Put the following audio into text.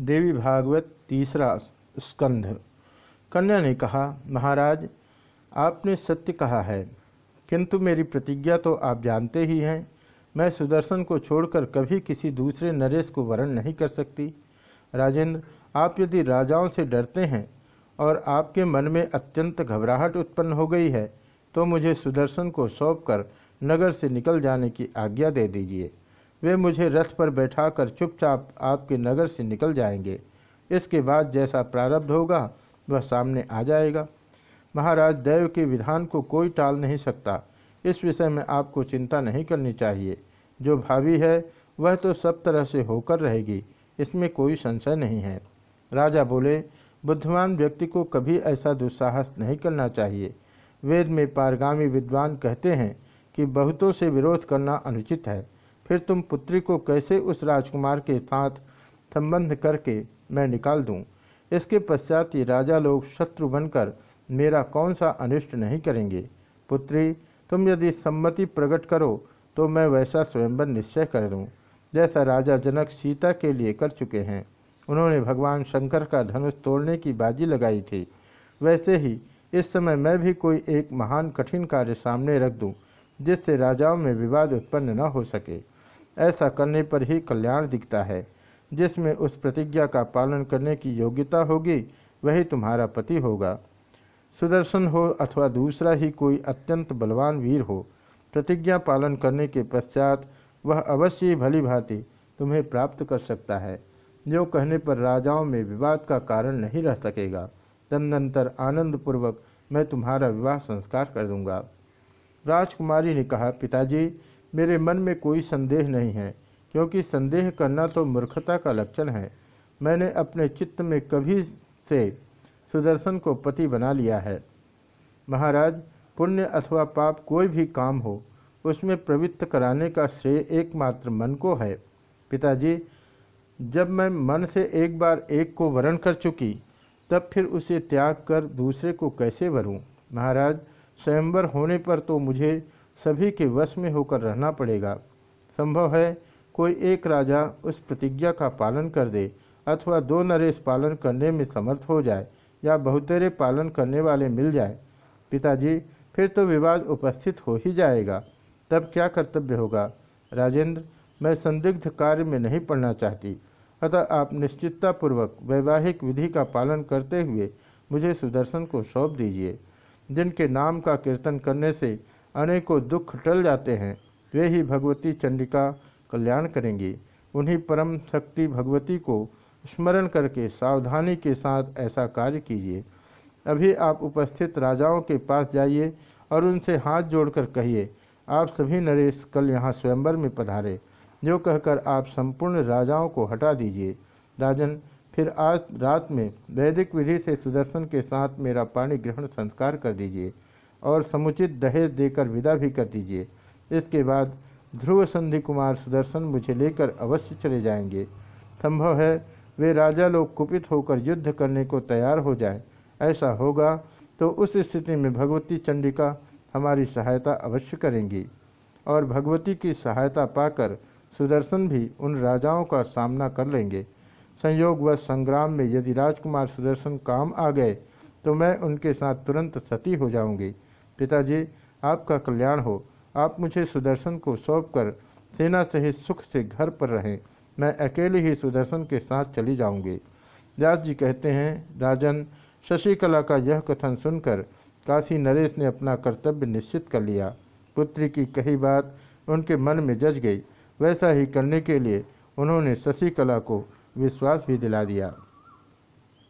देवी भागवत तीसरा स्कंध। कन्या ने कहा, महाराज, आपने सत्य कहा है, किंतु मेरी प्रतिज्ञा तो आप जानते ही हैं, मैं सुदर्शन को छोड़कर कभी किसी दूसरे नरेश को वरण नहीं कर सकती। राजेंद्र, आप यदि राजाओं से डरते हैं और आपके मन में अत्यंत घबराहट उत्पन्न हो गई है तो मुझे सुदर्शन को सौंपकर नगर से निकल जाने की आज्ञा दे दीजिए। वे मुझे रथ पर बैठाकर चुपचाप आपके नगर से निकल जाएँगे। इसके बाद जैसा प्रारब्ध होगा, वह सामने आ जाएगा। महाराज, दैव के विधान को कोई टाल नहीं सकता। इस विषय में आपको चिंता नहीं करनी चाहिए। जो भावी है, वह तो सब तरह से होकर रहेगी। इसमें कोई संशय नहीं है। राजा बोले, बुद्धिमान व्यक्ति को कभी ऐसा दुस्साहस नहीं करना चाहिए। वेद में पारगामी विद्वान कहते हैं कि बहुतों से विरोध करना अनुचित है। फिर तुम पुत्री को कैसे उस राजकुमार के साथ संबंध करके मैं निकाल दूँ? इसके पश्चात ये राजा लोग शत्रु बनकर मेरा कौन सा अनिष्ट नहीं करेंगे? पुत्री, तुम यदि सम्मति प्रकट करो तो मैं वैसा स्वयंवर निश्चय कर दूँ, जैसा राजा जनक सीता के लिए कर चुके हैं। उन्होंने भगवान शंकर का धनुष तोड़ने की बाजी लगाई थी। वैसे ही इस समय मैं भी कोई एक महान कठिन कार्य सामने रख दूँ, जिससे राजाओं में विवाद उत्पन्न न हो सके। ऐसा करने पर ही कल्याण दिखता है। जिसमें उस प्रतिज्ञा का पालन करने की योग्यता होगी, वही तुम्हारा पति होगा। सुदर्शन हो अथवा दूसरा ही कोई अत्यंत बलवान वीर हो, प्रतिज्ञा पालन करने के पश्चात वह अवश्य ही भली भांति तुम्हें प्राप्त कर सकता है। जो कहने पर राजाओं में विवाद का कारण नहीं रह सकेगा। तदनंतर आनंदपूर्वक मैं तुम्हारा विवाह संस्कार कर दूँगा। राजकुमारी ने कहा, पिताजी मेरे मन में कोई संदेह नहीं है, क्योंकि संदेह करना तो मूर्खता का लक्षण है। मैंने अपने चित्त में कभी से सुदर्शन को पति बना लिया है। महाराज, पुण्य अथवा पाप कोई भी काम हो, उसमें प्रवृत्त कराने का श्रेय एकमात्र मन को है। पिताजी, जब मैं मन से एक बार एक को वरण कर चुकी, तब फिर उसे त्याग कर दूसरे को कैसे वरूँ? महाराज, स्वयंवर होने पर तो मुझे सभी के वश में होकर रहना पड़ेगा। संभव है कोई एक राजा उस प्रतिज्ञा का पालन कर दे अथवा दो नरेश पालन करने में समर्थ हो जाए या बहुतेरे पालन करने वाले मिल जाए। पिताजी, फिर तो विवाद उपस्थित हो ही जाएगा। तब क्या कर्तव्य होगा? राजेंद्र, मैं संदिग्ध कार्य में नहीं पढ़ना चाहती। अतः आप निश्चिततापूर्वक वैवाहिक विधि का पालन करते हुए मुझे सुदर्शन को सौंप दीजिए। जिनके नाम का कीर्तन करने से अनेकों दुख टल जाते हैं। वे ही भगवती चंडिका कल्याण करेंगी। उन्हीं परम शक्ति भगवती को स्मरण करके सावधानी के साथ ऐसा कार्य कीजिए। अभी आप उपस्थित राजाओं के पास जाइए और उनसे हाथ जोड़कर कहिए, आप सभी नरेश कल यहाँ स्वयंवर में पधारे। जो कहकर आप संपूर्ण राजाओं को हटा दीजिए। राजन, फिर आज रात में वैदिक विधि से सुदर्शन के साथ मेरा पाणी ग्रहण संस्कार कर दीजिए। और समुचित दहेज देकर विदा भी कर दीजिए। इसके बाद ध्रुव संधि कुमार सुदर्शन मुझे लेकर अवश्य चले जाएँगे। संभव है वे राजा लोग कुपित होकर युद्ध करने को तैयार हो जाए। ऐसा होगा तो उस स्थिति में भगवती चंडिका हमारी सहायता अवश्य करेंगी। और भगवती की सहायता पाकर सुदर्शन भी उन राजाओं का सामना कर लेंगे। संयोग व संग्राम में यदि राजकुमार सुदर्शन काम आ गए तो मैं उनके साथ तुरंत सती हो जाऊँगी। पिताजी, आपका कल्याण हो। आप मुझे सुदर्शन को सौंप कर सेना सहित सुख से घर पर रहें। मैं अकेले ही सुदर्शन के साथ चली जाऊँगी। व्यास जी कहते हैं, राजन, शशिकला का यह कथन सुनकर काशी नरेश ने अपना कर्तव्य निश्चित कर लिया। पुत्री की कही बात उनके मन में जज गई। वैसा ही करने के लिए उन्होंने शशिकला को विश्वास भी दिला दिया।